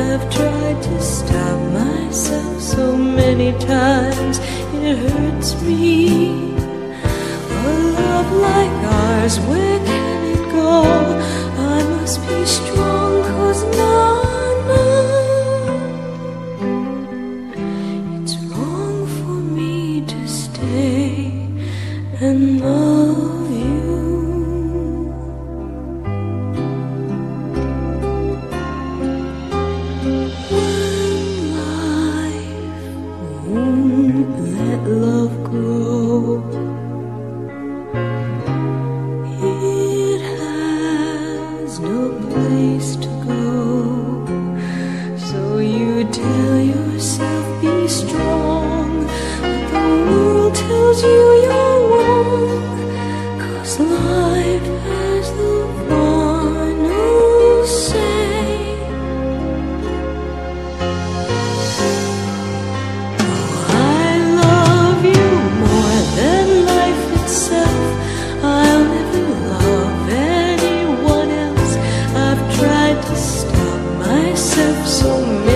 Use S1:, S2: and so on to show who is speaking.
S1: I've tried to stop myself so many times, it hurts me. A love like ours, where can it go? I must be strong, cause Nana, it's wrong for me to stay and love let love grow, it has no place to go. So you tell yourself be strong, but the world tells you you're wrong. Cause life 送你